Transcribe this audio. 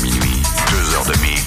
Minuit, deux heures de mix.